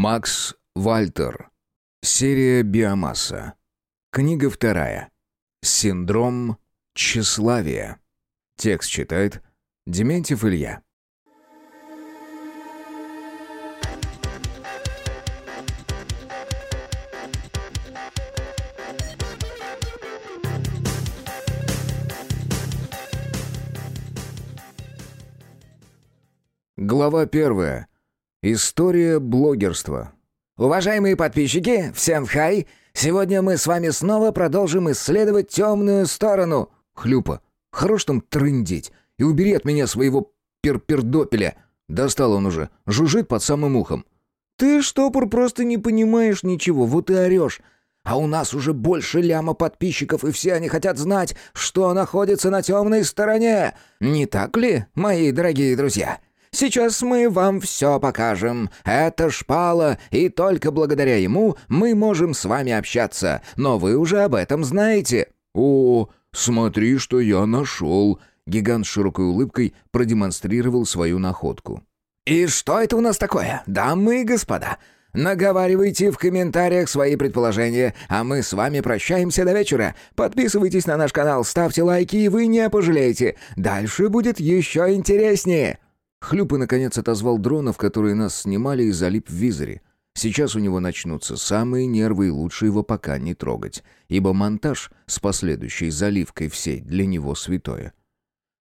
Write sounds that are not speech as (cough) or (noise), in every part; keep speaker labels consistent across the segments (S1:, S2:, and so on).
S1: Макс Вальтер. Серия «Биомасса». Книга вторая. Синдром тщеславия. Текст читает Дементьев Илья. Глава первая. История блогерства.
S2: Уважаемые подписчики, всем хай! Сегодня мы с вами снова продолжим исследовать темную сторону.
S1: Хлюпа, хорош там трындеть и убери от меня своего перпердопеля. Достал он уже, жужжит под самым ухом.
S2: Ты, штопор, просто не понимаешь ничего, вот и орешь. А у нас уже больше ляма подписчиков, и все они хотят знать, что находится на темной стороне. Не так ли, мои дорогие друзья? Сейчас мы вам все покажем. Это шпала, и только благодаря ему мы можем с вами общаться. Но вы уже об этом знаете».
S1: «О, смотри, что я нашел!» Гигант с широкой улыбкой продемонстрировал свою находку.
S2: «И что это у нас такое, дамы и господа?» Наговаривайте в комментариях свои предположения, а мы с вами прощаемся до вечера. Подписывайтесь на наш канал, ставьте лайки, и вы не пожалеете. Дальше будет еще интереснее.
S1: Хлюп и, наконец, отозвал дронов, которые нас снимали, и залип в визоре. Сейчас у него начнутся самые нервы, и лучше его пока не трогать, ибо монтаж с последующей заливкой в сеть для него святое.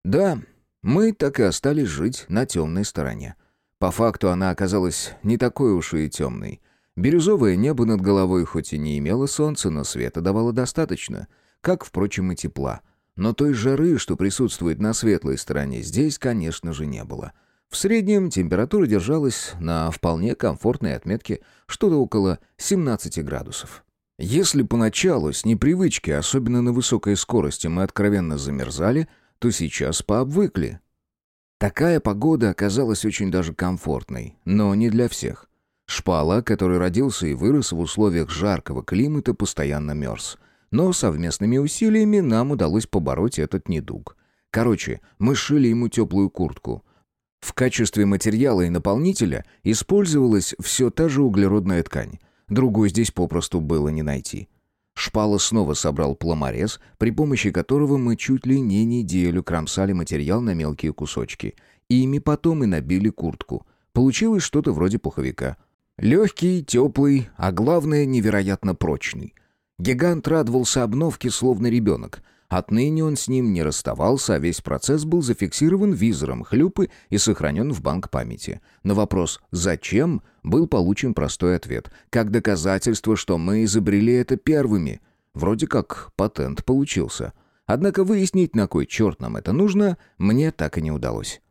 S1: Да, мы так и остались жить на темной стороне. По факту она оказалась не такой уж и темной. Бирюзовое небо над головой хоть и не имело солнца, но света давало достаточно, как, впрочем, и тепла. Но той жары, что присутствует на светлой стороне, здесь, конечно же, не было — в среднем температура держалась на вполне комфортной отметке, что-то около 17 градусов. Если поначалу с непривычки, особенно на высокой скорости, мы откровенно замерзали, то сейчас пообвыкли. Такая погода оказалась очень даже комфортной, но не для всех. Шпала, который родился и вырос в условиях жаркого климата, постоянно мерз. Но совместными усилиями нам удалось побороть этот недуг. Короче, мы шили ему теплую куртку, в качестве материала и наполнителя использовалась все та же углеродная ткань. Другой здесь попросту было не найти. Шпала снова собрал пломорез, при помощи которого мы чуть ли не неделю кромсали материал на мелкие кусочки. Ими потом и набили куртку. Получилось что-то вроде пуховика. Легкий, теплый, а главное, невероятно прочный. Гигант радовался обновке, словно ребенок — Отныне он с ним не расставался, а весь процесс был зафиксирован визором хлюпы и сохранен в банк памяти. На вопрос «Зачем?» был получен простой ответ. Как доказательство, что мы изобрели это первыми. Вроде как патент получился. Однако выяснить, на кой черт нам это нужно, мне так и не удалось.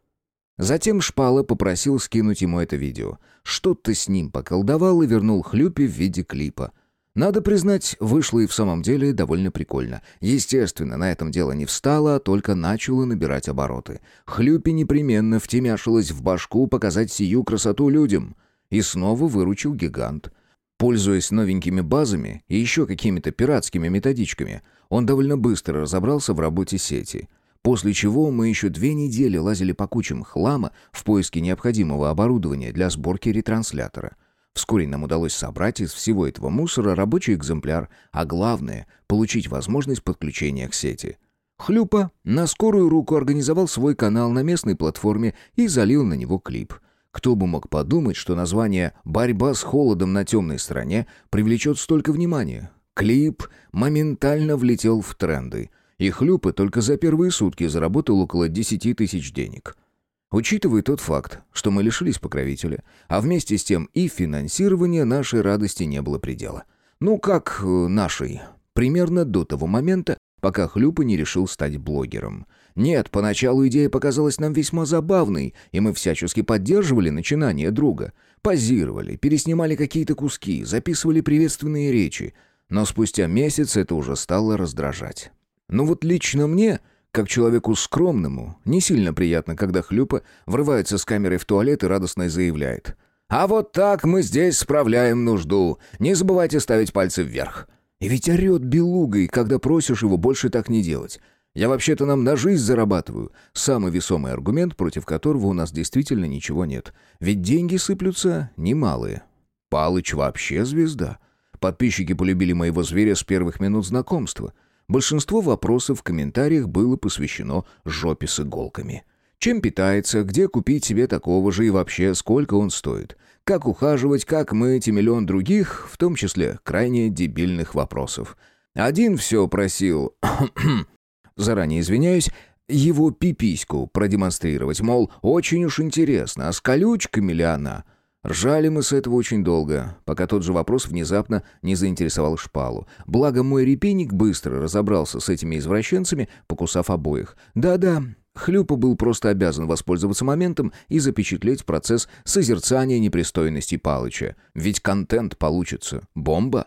S1: Затем Шпала попросил скинуть ему это видео. Что-то с ним поколдовал и вернул Хлюпе в виде клипа — надо признать, вышло и в самом деле довольно прикольно. Естественно, на этом дело не встало, а только начало набирать обороты. Хлюпи непременно втемяшилась в башку показать сию красоту людям. И снова выручил гигант. Пользуясь новенькими базами и еще какими-то пиратскими методичками, он довольно быстро разобрался в работе сети. После чего мы еще две недели лазили по кучам хлама в поиске необходимого оборудования для сборки ретранслятора — Вскоре нам удалось собрать из всего этого мусора рабочий экземпляр, а главное — получить возможность подключения к сети. Хлюпа на скорую руку организовал свой канал на местной платформе и залил на него клип. Кто бы мог подумать, что название «Борьба с холодом на темной стороне» привлечет столько внимания. Клип моментально влетел в тренды, и Хлюпа только за первые сутки заработал около 10 тысяч денег — Учитывая тот факт, что мы лишились покровителя, а вместе с тем и финансирования нашей радости не было предела. Ну, как э, нашей. Примерно до того момента, пока Хлюпа не решил стать блогером. Нет, поначалу идея показалась нам весьма забавной, и мы всячески поддерживали начинание друга. Позировали, переснимали какие-то куски, записывали приветственные речи. Но спустя месяц это уже стало раздражать. Ну вот лично мне как человеку скромному, не сильно приятно, когда Хлюпа врывается с камерой в туалет и радостно заявляет. «А вот так мы здесь справляем нужду. Не забывайте ставить пальцы вверх». И ведь орет белугой, когда просишь его больше так не делать. Я вообще-то нам на жизнь зарабатываю. Самый весомый аргумент, против которого у нас действительно ничего нет. Ведь деньги сыплются немалые. Палыч вообще звезда. Подписчики полюбили моего зверя с первых минут знакомства. Большинство вопросов в комментариях было посвящено жопе с иголками. Чем питается, где купить себе такого же и вообще сколько он стоит. Как ухаживать, как мыть и миллион других, в том числе крайне дебильных вопросов. Один все просил... (coughs) Заранее извиняюсь, его пипиську продемонстрировать, мол, очень уж интересно, а с колючками ли она? Ржали мы с этого очень долго, пока тот же вопрос внезапно не заинтересовал шпалу. Благо мой репейник быстро разобрался с этими извращенцами, покусав обоих. Да-да, Хлюпа был просто обязан воспользоваться моментом и запечатлеть процесс созерцания непристойностей Палыча. Ведь контент получится. Бомба.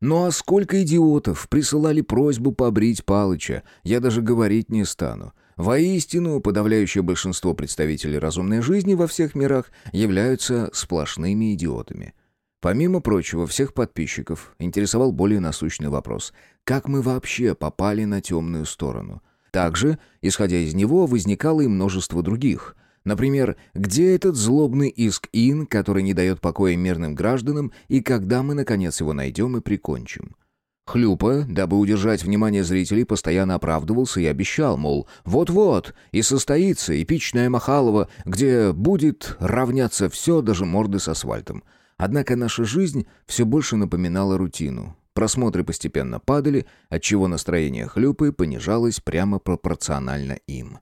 S1: Ну а сколько идиотов присылали просьбу побрить Палыча, я даже говорить не стану. Воистину, подавляющее большинство представителей разумной жизни во всех мирах являются сплошными идиотами. Помимо прочего, всех подписчиков интересовал более насущный вопрос. Как мы вообще попали на темную сторону? Также, исходя из него, возникало и множество других – Например, где этот злобный иск Ин, который не дает покоя мирным гражданам, и когда мы, наконец, его найдем и прикончим? Хлюпа, дабы удержать внимание зрителей, постоянно оправдывался и обещал, мол, вот-вот, и состоится эпичная Махалова, где будет равняться все, даже морды с асфальтом. Однако наша жизнь все больше напоминала рутину. Просмотры постепенно падали, отчего настроение Хлюпы понижалось прямо пропорционально им.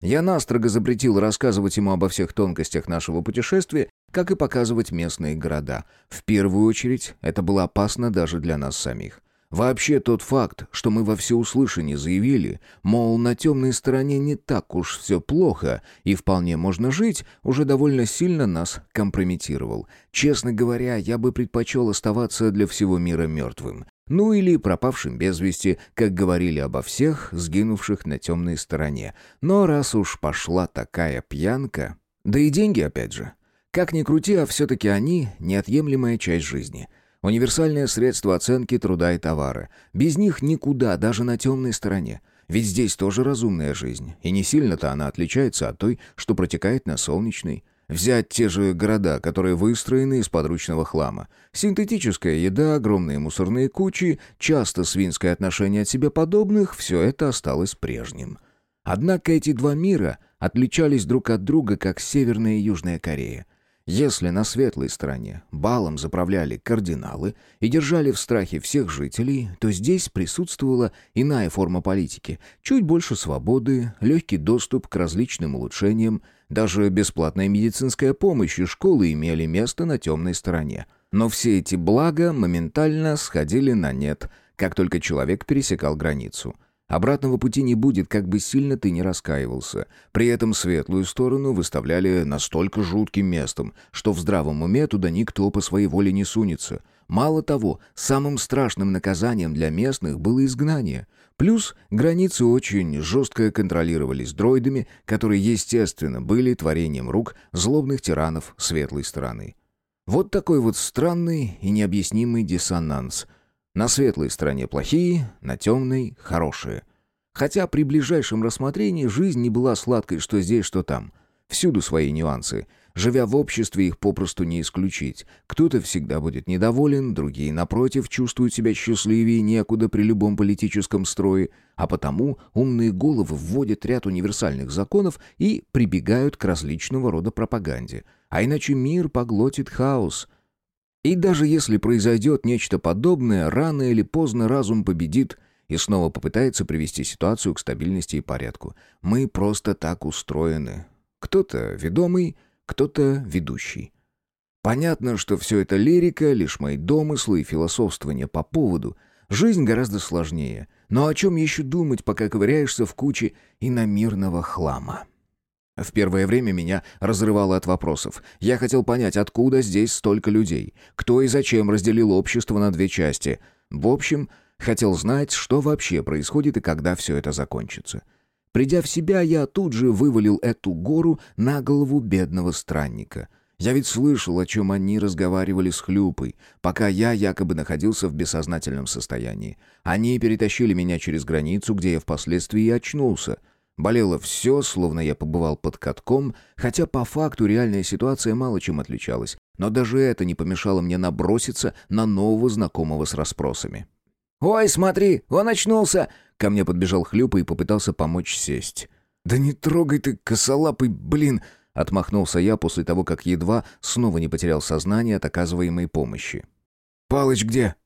S1: Я настрого запретил рассказывать ему обо всех тонкостях нашего путешествия, как и показывать местные города. В первую очередь, это было опасно даже для нас самих. Вообще тот факт, что мы во всеуслышание заявили, мол, на темной стороне не так уж все плохо и вполне можно жить, уже довольно сильно нас компрометировал. Честно говоря, я бы предпочел оставаться для всего мира мертвым. Ну или пропавшим без вести, как говорили обо всех, сгинувших на темной стороне. Но раз уж пошла такая пьянка... Да и деньги опять же. Как ни крути, а все-таки они — неотъемлемая часть жизни. Универсальное средство оценки труда и товара. Без них никуда, даже на темной стороне. Ведь здесь тоже разумная жизнь, и не сильно-то она отличается от той, что протекает на солнечной. Взять те же города, которые выстроены из подручного хлама. Синтетическая еда, огромные мусорные кучи, часто свинское отношение от себе подобных – все это осталось прежним. Однако эти два мира отличались друг от друга, как Северная и Южная Корея. Если на светлой стороне балом заправляли кардиналы и держали в страхе всех жителей, то здесь присутствовала иная форма политики, чуть больше свободы, легкий доступ к различным улучшениям, даже бесплатная медицинская помощь и школы имели место на темной стороне. Но все эти блага моментально сходили на нет, как только человек пересекал границу – Обратного пути не будет, как бы сильно ты ни раскаивался. При этом светлую сторону выставляли настолько жутким местом, что в здравом уме туда никто по своей воле не сунется. Мало того, самым страшным наказанием для местных было изгнание. Плюс границы очень жестко контролировались дроидами, которые, естественно, были творением рук злобных тиранов светлой стороны. Вот такой вот странный и необъяснимый диссонанс – на светлой стороне плохие, на темной — хорошие. Хотя при ближайшем рассмотрении жизнь не была сладкой, что здесь, что там. Всюду свои нюансы. Живя в обществе, их попросту не исключить. Кто-то всегда будет недоволен, другие, напротив, чувствуют себя счастливее некуда при любом политическом строе, а потому умные головы вводят ряд универсальных законов и прибегают к различного рода пропаганде. А иначе мир поглотит хаос — и даже если произойдет нечто подобное, рано или поздно разум победит и снова попытается привести ситуацию к стабильности и порядку. Мы просто так устроены. Кто-то ведомый, кто-то ведущий. Понятно, что все это лирика, лишь мои домыслы и философствования по поводу. Жизнь гораздо сложнее. Но о чем еще думать, пока ковыряешься в куче иномирного хлама? В первое время меня разрывало от вопросов. Я хотел понять, откуда здесь столько людей, кто и зачем разделил общество на две части. В общем, хотел знать, что вообще происходит и когда все это закончится. Придя в себя, я тут же вывалил эту гору на голову бедного странника. Я ведь слышал, о чем они разговаривали с Хлюпой, пока я якобы находился в бессознательном состоянии. Они перетащили меня через границу, где я впоследствии и очнулся — Болело все, словно я побывал под катком, хотя по факту реальная ситуация мало чем отличалась. Но даже это не помешало мне наброситься на нового знакомого с расспросами.
S2: «Ой, смотри, он очнулся!»
S1: Ко мне подбежал Хлюпа и попытался помочь сесть. «Да не трогай ты, косолапый, блин!» Отмахнулся я после того, как едва снова не потерял сознание от оказываемой помощи. «Палыч где?»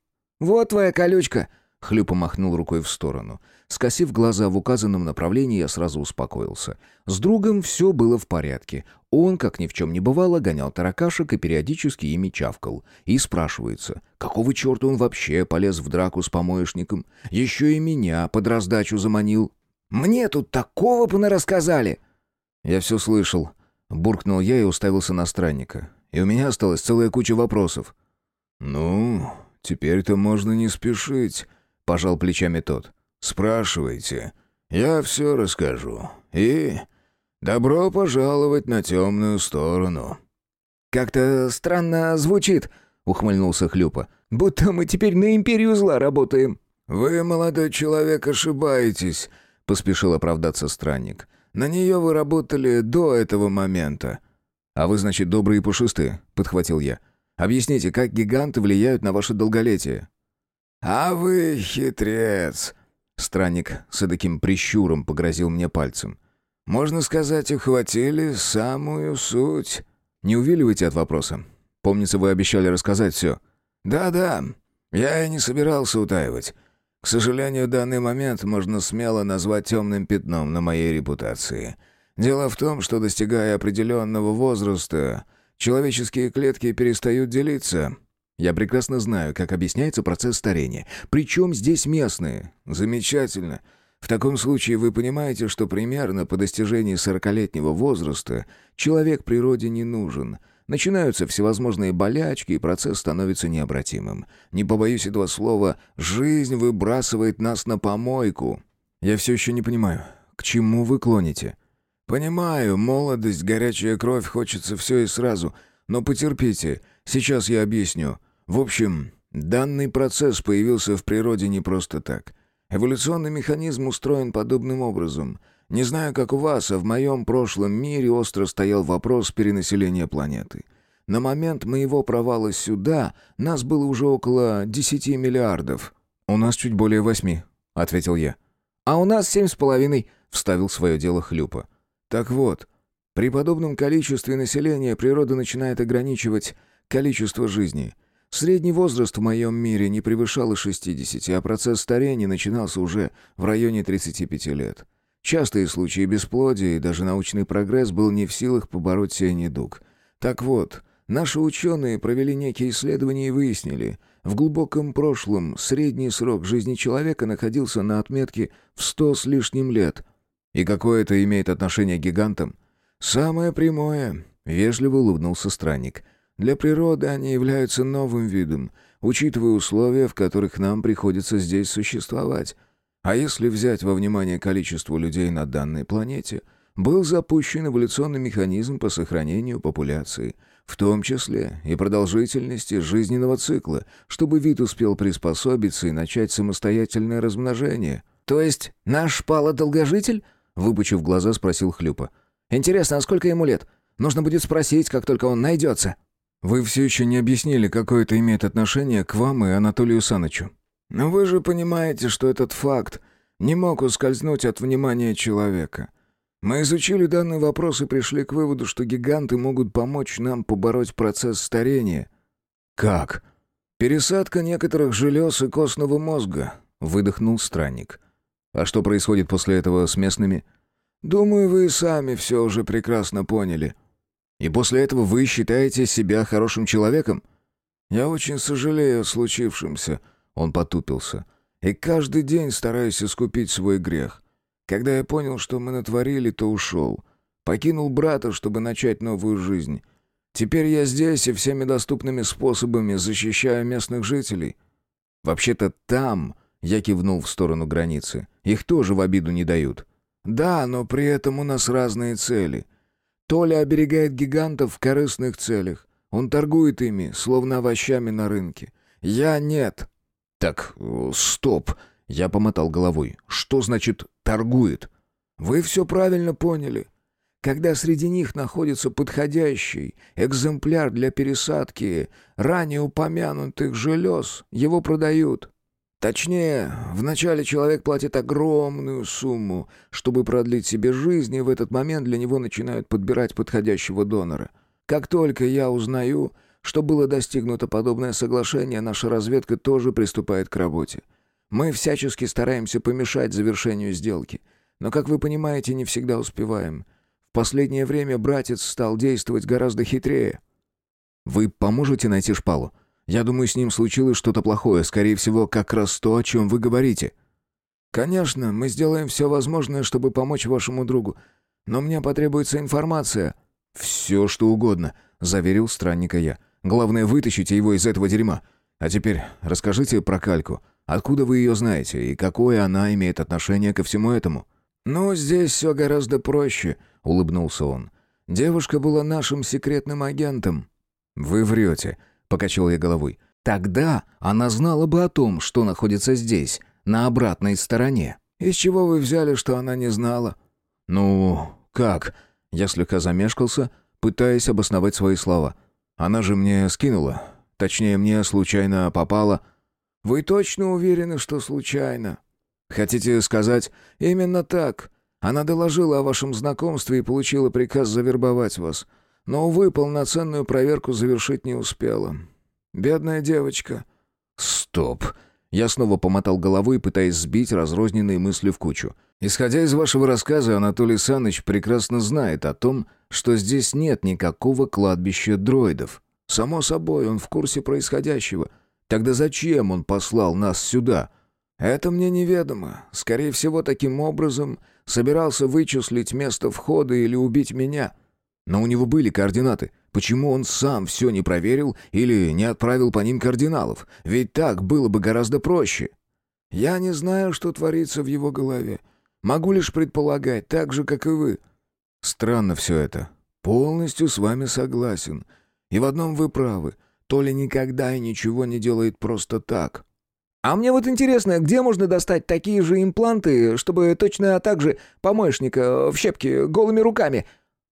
S2: «Вот твоя колючка!»
S1: Хлюпа махнул рукой в сторону. Скосив глаза в указанном направлении, я сразу успокоился. С другом все было в порядке. Он, как ни в чем не бывало, гонял таракашек и периодически ими чавкал. И спрашивается, какого черта он вообще полез в драку с помоечником? Еще и меня под раздачу заманил.
S2: «Мне тут такого понарассказали!»
S1: Я все слышал. Буркнул я и уставился на странника. И у меня осталась целая куча вопросов. «Ну, теперь-то можно не спешить», — пожал плечами тот. «Спрашивайте. Я все расскажу. И добро пожаловать на темную сторону».
S2: «Как-то странно звучит», — ухмыльнулся Хлюпа. «Будто мы теперь на империю зла работаем».
S1: «Вы, молодой человек, ошибаетесь», — поспешил оправдаться странник. На нее вы работали до этого момента». «А вы, значит, добрые и пушистые», — подхватил я. «Объясните, как гиганты влияют на ваше долголетие?»
S3: «А вы хитрец!»
S1: Странник с таким прищуром погрозил мне пальцем.
S3: «Можно сказать, ухватили самую суть».
S1: «Не увиливайте от вопроса. Помнится, вы обещали рассказать все».
S3: «Да-да, я и не собирался утаивать. К сожалению, данный момент можно смело назвать темным пятном на моей репутации. Дело в том, что достигая определенного возраста, человеческие клетки перестают делиться.
S1: Я прекрасно знаю, как объясняется процесс старения. Причем здесь местные.
S3: Замечательно. В таком случае вы понимаете, что примерно по достижении сорокалетнего возраста человек природе не нужен — Начинаются всевозможные болячки, и процесс становится необратимым. Не побоюсь этого слова, жизнь выбрасывает нас на помойку.
S1: Я все еще не понимаю, к чему вы клоните?
S3: Понимаю, молодость, горячая кровь, хочется все и сразу. Но потерпите, сейчас я объясню. В общем, данный процесс появился в природе не просто так. Эволюционный механизм устроен подобным образом — не знаю, как у вас, а в моем прошлом мире остро стоял вопрос перенаселения планеты. На момент моего провала сюда нас было уже около 10 миллиардов.
S1: «У нас чуть более восьми», — ответил я.
S2: «А у нас семь с половиной», —
S1: вставил свое дело Хлюпа.
S3: «Так вот, при подобном количестве населения природа начинает ограничивать количество жизни». Средний возраст в моем мире не превышал 60, а процесс старения начинался уже в районе 35 лет. Частые случаи бесплодия и даже научный прогресс был не в силах побороть сей недуг. Так вот, наши ученые провели некие исследования и выяснили, в глубоком прошлом средний срок жизни человека находился на отметке в сто с лишним лет.
S1: И какое это имеет отношение к гигантам?
S3: Самое прямое, вежливо улыбнулся странник. Для природы они являются новым видом, учитывая условия, в которых нам приходится здесь существовать. А если взять во внимание количество людей на данной планете, был запущен эволюционный механизм по сохранению популяции, в том числе и продолжительности жизненного цикла, чтобы вид успел приспособиться и начать самостоятельное размножение.
S2: «То есть наш Пала-долгожитель?» — выпучив глаза, спросил Хлюпа. «Интересно, а сколько ему лет? Нужно будет спросить, как только он найдется».
S1: «Вы все еще не объяснили, какое это имеет отношение к вам и Анатолию Санычу»,
S3: но вы же понимаете, что этот факт не мог ускользнуть от внимания человека. Мы изучили данный вопрос и пришли к выводу, что гиганты могут помочь нам побороть процесс старения.
S1: Как?
S3: Пересадка некоторых желез и костного мозга, выдохнул странник.
S1: А что происходит после этого с местными?
S3: Думаю, вы сами все уже прекрасно поняли.
S1: И после этого вы считаете себя хорошим человеком?
S3: Я очень сожалею о случившемся, он потупился. «И каждый день стараюсь искупить свой грех. Когда я понял, что мы натворили, то ушел. Покинул брата, чтобы начать новую жизнь. Теперь я здесь и всеми доступными способами защищаю местных жителей».
S1: «Вообще-то там...» — я кивнул в сторону границы. «Их тоже в обиду не дают».
S3: «Да, но при этом у нас разные цели. Толя оберегает гигантов в корыстных целях. Он торгует ими, словно овощами на рынке. Я нет.
S1: «Так, стоп!» — я помотал головой. «Что значит «торгует»?»
S3: Вы все правильно поняли. Когда среди них находится подходящий экземпляр для пересадки ранее упомянутых желез, его продают. Точнее, вначале человек платит огромную сумму, чтобы продлить себе жизнь, и в этот момент для него начинают подбирать подходящего донора. Как только я узнаю, что было достигнуто подобное соглашение, наша разведка тоже приступает к работе. Мы всячески стараемся помешать завершению сделки, но, как вы понимаете, не всегда успеваем последнее время братец стал действовать гораздо хитрее».
S1: «Вы поможете найти шпалу? Я думаю, с ним случилось что-то плохое, скорее всего, как раз то, о чем вы говорите».
S3: «Конечно, мы сделаем все возможное, чтобы помочь вашему другу. Но мне потребуется информация».
S1: «Все, что угодно», — заверил странника я. «Главное, вытащите его из этого дерьма. А теперь расскажите про кальку. Откуда вы ее знаете и какое она имеет отношение ко всему этому?»
S3: «Ну, здесь все гораздо проще», — улыбнулся он. «Девушка была нашим секретным агентом».
S1: «Вы врете», — покачал я головой. «Тогда она знала бы о том, что находится здесь, на обратной стороне».
S3: «Из чего вы взяли, что она не знала?»
S1: «Ну, как?» Я слегка замешкался, пытаясь обосновать свои слова. «Она же мне скинула. Точнее, мне случайно попала...»
S3: «Вы точно уверены, что случайно?»
S1: «Хотите сказать?»
S3: «Именно так. Она доложила о вашем знакомстве и получила приказ завербовать вас. Но, увы, полноценную проверку завершить не успела. Бедная девочка».
S1: «Стоп!» Я снова помотал головой, пытаясь сбить разрозненные мысли в кучу. «Исходя из вашего рассказа, Анатолий Саныч прекрасно знает о том, что здесь нет никакого кладбища дроидов».
S3: «Само собой, он в курсе происходящего.
S1: Тогда зачем он послал нас сюда?»
S3: «Это мне неведомо. Скорее всего, таким образом собирался вычислить место входа или убить меня».
S1: «Но у него были координаты. Почему он сам все не проверил или не отправил по ним кардиналов? Ведь так было бы гораздо проще».
S3: «Я не знаю, что творится в его голове. Могу лишь предполагать, так же, как и вы».
S1: «Странно все это.
S3: Полностью с вами согласен. И в одном вы правы. Толя никогда и ничего не делает просто так».
S2: А мне вот интересно, где можно достать такие же импланты, чтобы точно так же помощника в щепке голыми руками?»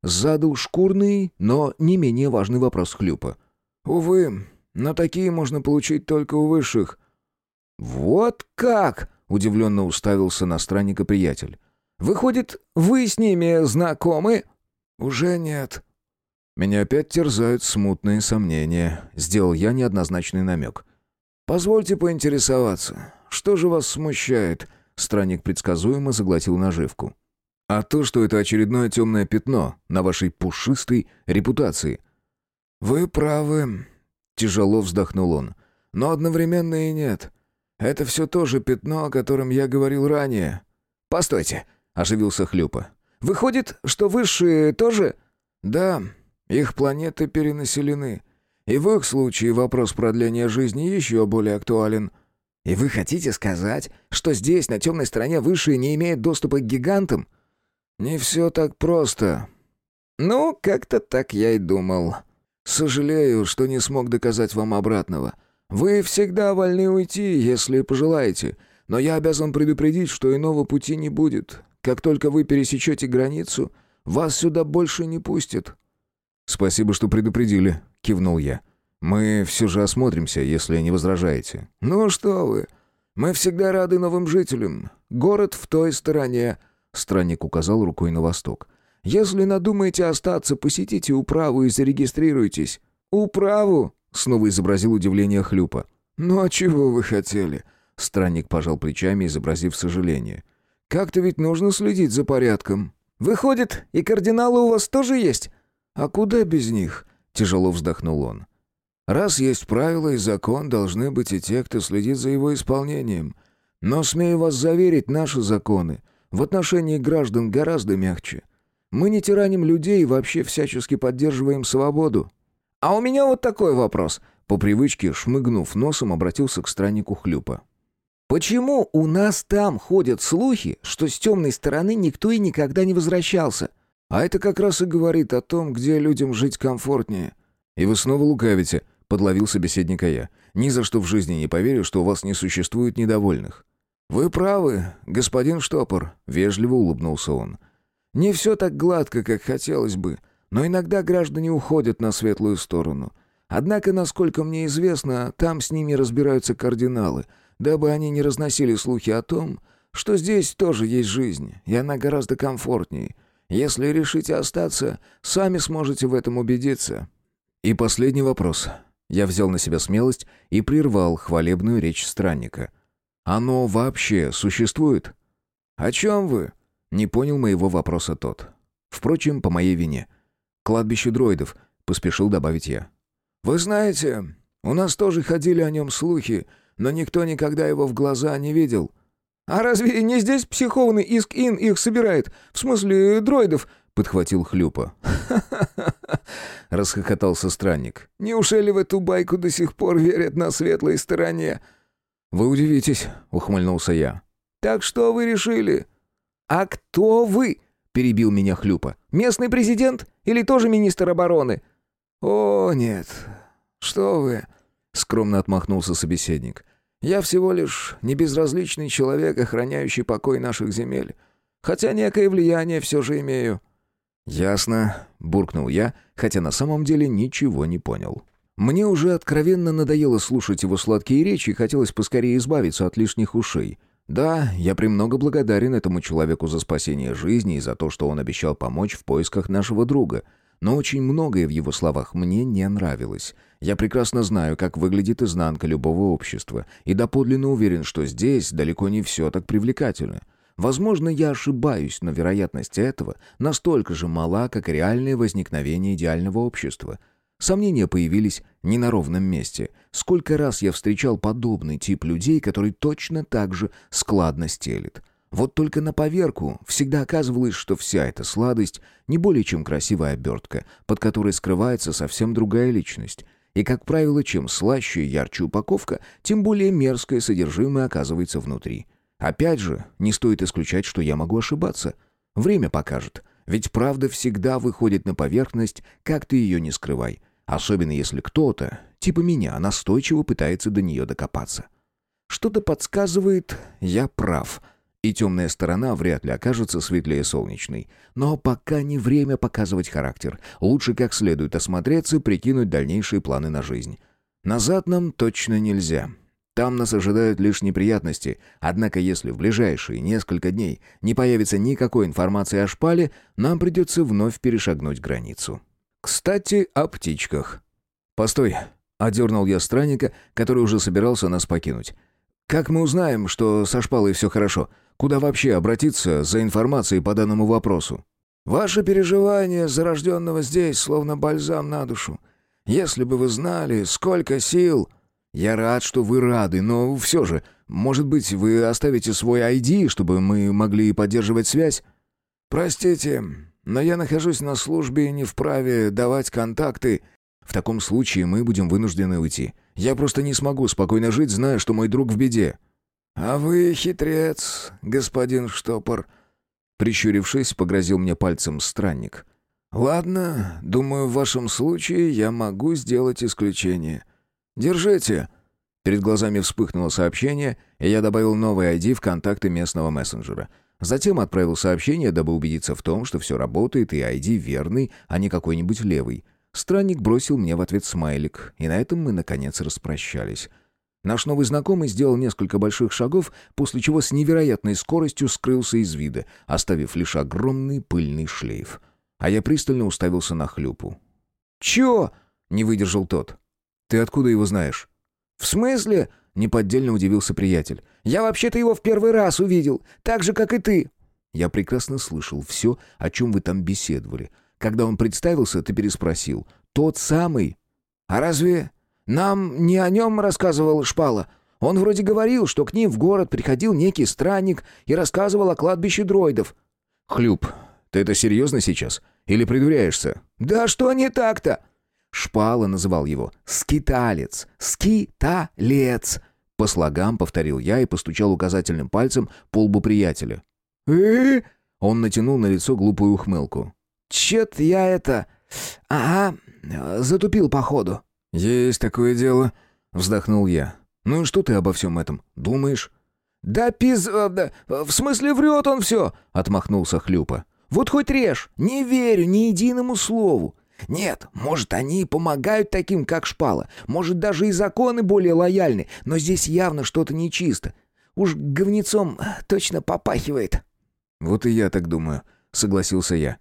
S1: Задал шкурный, но не менее важный вопрос Хлюпа.
S3: «Увы, но такие можно получить только у высших».
S2: «Вот как!» — удивленно уставился на странника приятель. «Выходит, вы с ними знакомы?»
S3: «Уже нет».
S1: «Меня опять терзают смутные сомнения», — сделал я неоднозначный намек.
S3: «Позвольте поинтересоваться, что же вас смущает?» Странник предсказуемо заглотил наживку.
S1: «А то, что это очередное темное пятно на вашей пушистой репутации».
S3: «Вы правы», — тяжело вздохнул он. «Но одновременно и нет. Это все то же пятно, о котором я говорил ранее».
S2: «Постойте», — оживился Хлюпа. «Выходит, что высшие тоже...»
S3: «Да, их планеты перенаселены. И в их случае вопрос продления жизни еще более актуален.
S2: И вы хотите сказать, что здесь, на темной стороне, высшие не имеют доступа к гигантам?
S3: Не все так просто.
S2: Ну, как-то так я и думал.
S3: Сожалею, что не смог доказать вам обратного. Вы всегда вольны уйти, если пожелаете, но я обязан предупредить, что иного пути не будет. Как только вы пересечете границу, вас сюда больше не пустят.
S1: «Спасибо, что предупредили», — кивнул я. «Мы все же осмотримся, если не возражаете».
S3: «Ну что вы, мы всегда рады новым жителям. Город в той стороне», — странник указал рукой на восток. «Если надумаете остаться, посетите управу и зарегистрируйтесь».
S2: «Управу?»
S1: — снова изобразил удивление Хлюпа.
S3: «Ну а чего вы хотели?» Странник пожал плечами, изобразив сожаление. «Как-то ведь нужно следить за порядком».
S2: «Выходит, и кардиналы у вас тоже есть?»
S3: «А куда без них?» — тяжело вздохнул он. «Раз есть правила и закон, должны быть и те, кто следит за его исполнением. Но, смею вас заверить, наши законы в отношении граждан гораздо мягче. Мы не тираним людей и вообще всячески поддерживаем свободу».
S2: «А у меня вот такой вопрос», —
S1: по привычке, шмыгнув носом, обратился к страннику Хлюпа.
S2: «Почему у нас там ходят слухи, что с темной стороны никто и никогда не возвращался?»
S3: А это как раз и говорит о том, где людям жить комфортнее.
S1: И вы снова лукавите, подловил собеседника я. Ни за что в жизни не поверю, что у вас не существует недовольных.
S3: «Вы правы, господин Штопор», — вежливо улыбнулся он. «Не все так гладко, как хотелось бы, но иногда граждане уходят на светлую сторону. Однако, насколько мне известно, там с ними разбираются кардиналы, дабы они не разносили слухи о том, что здесь тоже есть жизнь, и она гораздо комфортнее. Если решите остаться, сами сможете в этом убедиться».
S1: И последний вопрос. Я взял на себя смелость и прервал хвалебную речь странника. «Оно вообще существует?»
S3: «О чем вы?»
S1: Не понял моего вопроса тот. Впрочем, по моей вине. «Кладбище дроидов», — поспешил добавить я.
S3: «Вы знаете, у нас тоже ходили о нем слухи, но никто никогда его в глаза не видел».
S2: «А разве не здесь психованный Иск-Ин их собирает? В смысле, дроидов?»
S1: — подхватил Хлюпа.
S3: «Ха-ха-ха!» (laughs) — расхохотался странник. «Неужели в эту байку до сих пор верят на светлой стороне?»
S1: «Вы удивитесь», — ухмыльнулся я.
S3: «Так что вы решили?»
S2: «А кто вы?» — перебил меня Хлюпа. «Местный президент или тоже министр обороны?»
S3: «О, нет. Что вы?» — скромно отмахнулся собеседник. «Я всего лишь небезразличный человек, охраняющий покой наших земель. Хотя некое влияние все же имею».
S1: «Ясно», — буркнул я, хотя на самом деле ничего не понял. Мне уже откровенно надоело слушать его сладкие речи и хотелось поскорее избавиться от лишних ушей. Да, я премного благодарен этому человеку за спасение жизни и за то, что он обещал помочь в поисках нашего друга — но очень многое в его словах мне не нравилось. Я прекрасно знаю, как выглядит изнанка любого общества, и доподлинно уверен, что здесь далеко не все так привлекательно. Возможно, я ошибаюсь, но вероятность этого настолько же мала, как реальное возникновение идеального общества. Сомнения появились не на ровном месте. Сколько раз я встречал подобный тип людей, который точно так же складно стелит. Вот только на поверку всегда оказывалось, что вся эта сладость не более чем красивая обертка, под которой скрывается совсем другая личность. И, как правило, чем слаще и ярче упаковка, тем более мерзкое содержимое оказывается внутри. Опять же, не стоит исключать, что я могу ошибаться. Время покажет. Ведь правда всегда выходит на поверхность, как ты ее не скрывай. Особенно если кто-то, типа меня, настойчиво пытается до нее докопаться. Что-то подсказывает, я прав — и темная сторона вряд ли окажется светлее солнечной. Но пока не время показывать характер. Лучше как следует осмотреться, прикинуть дальнейшие планы на жизнь. Назад нам точно нельзя. Там нас ожидают лишь неприятности. Однако если в ближайшие несколько дней не появится никакой информации о шпале, нам придется вновь перешагнуть границу. Кстати, о птичках. «Постой», — одернул я странника, который уже собирался нас покинуть. «Как мы узнаем, что со шпалой все хорошо? Куда вообще обратиться за информацией по данному вопросу?
S3: Ваше переживание зарожденного здесь, словно бальзам на душу. Если бы вы знали, сколько сил...
S1: Я рад, что вы рады, но все же, может быть, вы оставите свой ID, чтобы мы могли поддерживать связь?
S3: Простите, но я нахожусь на службе и не вправе давать контакты.
S1: В таком случае мы будем вынуждены уйти. Я просто не смогу спокойно жить, зная, что мой друг в беде.
S3: «А вы хитрец, господин Штопор», — прищурившись, погрозил мне пальцем странник. «Ладно, думаю, в вашем случае я могу сделать исключение. Держите».
S1: Перед глазами вспыхнуло сообщение, и я добавил новый ID в контакты местного мессенджера. Затем отправил сообщение, дабы убедиться в том, что все работает и ID верный, а не какой-нибудь левый. Странник бросил мне в ответ смайлик, и на этом мы, наконец, распрощались. Наш новый знакомый сделал несколько больших шагов, после чего с невероятной скоростью скрылся из вида, оставив лишь огромный пыльный шлейф. А я пристально уставился на хлюпу.
S2: «Чё?»
S1: — не выдержал тот. «Ты откуда его знаешь?»
S2: «В смысле?» — неподдельно удивился приятель. «Я вообще-то его в первый раз увидел, так же, как и ты».
S1: Я прекрасно слышал все, о чем вы там беседовали. Когда он представился, ты переспросил. «Тот самый?»
S2: «А разве нам не о нем рассказывал Шпала. Он вроде говорил, что к ним в город приходил некий странник и рассказывал о кладбище дроидов».
S1: «Хлюп, ты это серьезно сейчас? Или придуряешься?»
S2: «Да что не так-то?»
S1: Шпала называл его «скиталец», «скиталец». По слогам повторил я и постучал указательным пальцем по лбу приятеля.
S2: э
S1: Он натянул на лицо глупую ухмылку.
S2: «Чет я это... Ага, затупил походу».
S1: «Есть такое дело», — вздохнул я. «Ну и что ты обо всем этом думаешь?»
S2: «Да пиз... э, да, В смысле врет он все!» — отмахнулся Хлюпа. «Вот хоть режь, не верю ни единому слову. Нет, может, они и помогают таким, как Шпала. Может, даже и законы более лояльны, но здесь явно что-то нечисто. Уж говнецом точно попахивает».
S1: «Вот и я так думаю», — согласился я.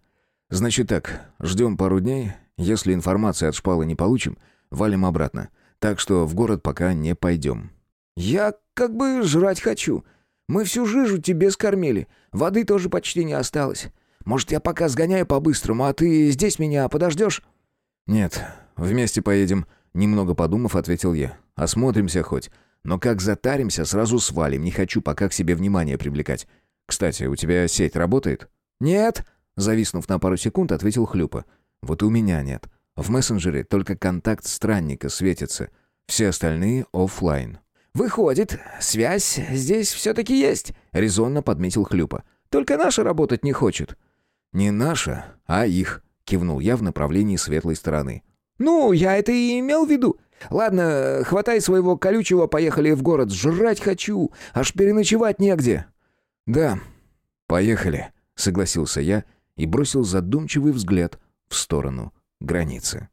S1: «Значит так, ждем пару дней. Если информации от Шпалы не получим, валим обратно. Так что в город пока не пойдем».
S2: «Я как бы жрать хочу. Мы всю жижу тебе скормили. Воды тоже почти не осталось. Может, я пока сгоняю по-быстрому, а ты здесь меня подождешь?»
S1: «Нет, вместе поедем», — немного подумав, ответил я. «Осмотримся хоть. Но как затаримся, сразу свалим. Не хочу пока к себе внимание привлекать. Кстати, у тебя сеть работает?»
S2: «Нет», —
S1: зависнув на пару секунд, ответил Хлюпа. «Вот и у меня нет. В мессенджере только контакт странника светится. Все остальные оффлайн».
S2: «Выходит, связь здесь все-таки есть», — резонно подметил Хлюпа. «Только наша работать не хочет».
S1: «Не наша, а их», — кивнул я в направлении светлой стороны.
S2: «Ну, я это и имел в виду. Ладно, хватай своего колючего, поехали в город. Жрать хочу, аж переночевать негде».
S1: «Да, поехали», — согласился я и бросил задумчивый взгляд в сторону границы.